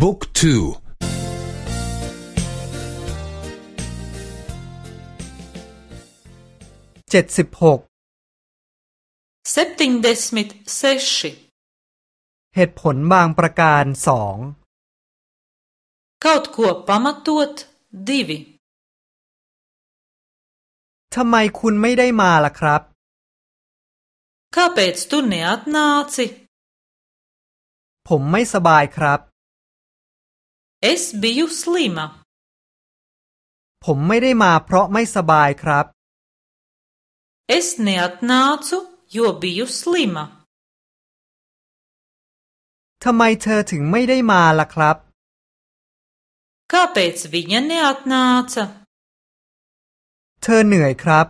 บุ๊กทูเจ็ดสิบหกเซปติงเดสมิดเซชิเหตุผลบางประการสองกาดกัวปามาตัวตดีวิทำไมคุณไม่ได้มาล่ะครับข้าเป็ดตุเนียตนาซิผมไม่สบายครับ es biju slima ผมไม่ได้มาเพราะไม่สบายครับ es neatnācu jo biju slima ทำไมเธอถึงไม่ได้มาล่ะครับ kāpēc viņa neatnāca เธอเหนื่อยครับ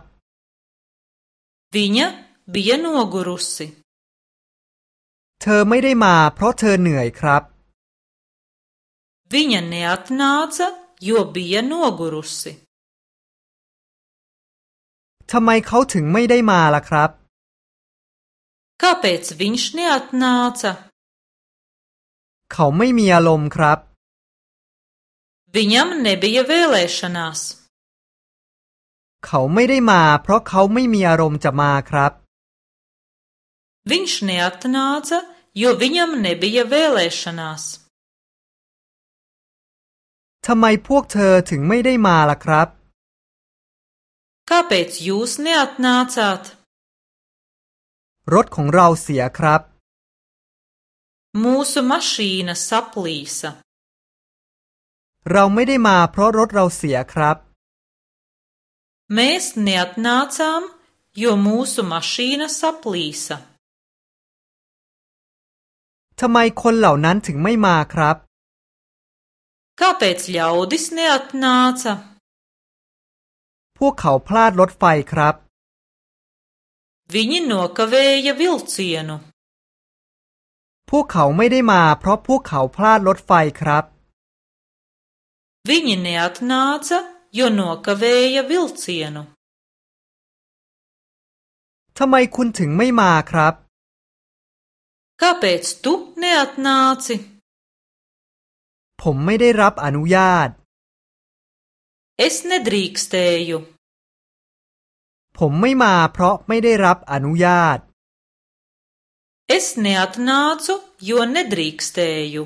viņa bija nogurusi เธอไม่ได้มาเพราะเธอเหนื่อยครับ viņa neatnāca jo bija nogurusi ทำไมเขาถึงไม่ได้มาล่ะครับ kāpēc viņš neatnāca เขาไม่มีอารมณ์ครับ viņam nebija vēlēšanās เขาไม่ได้มาเพราะเขาไม่มีอารมณ์จะมาครับ viņš neatnāca jo viņam nebija vēlēšanās ทำไมพวกเธอถึงไม่ได้มาล่ะครับ kāpēc jūs neatnācāt รถของเราเสียครับ mūsu mašīna saplīsa เราไม่ได้มาเพราะรถเราเสียครับ mēs neatnācām jo mūsu mašīna saplīsa ทำไมคนเหล่านั้นถึงไม่มาครับ kāpēc ļaudis neatnāca พวกเขาพลาดรถไฟครับ viņi nokavēja vilcienu พวกเขาไม่ได้มาเพราะพวกเขาพลาดรถไฟครับ viņi neatnāca jo nokavēja vilcienu ทำไมคุณถึงไม่มาครับ kāpēc tu neatnāci ผมไม่ได้รับอนุญาต es nedrīkstēju ผมไม่มาเพราะไม่ได้รับอนุญาต es neatnācu jo nedrīkstēju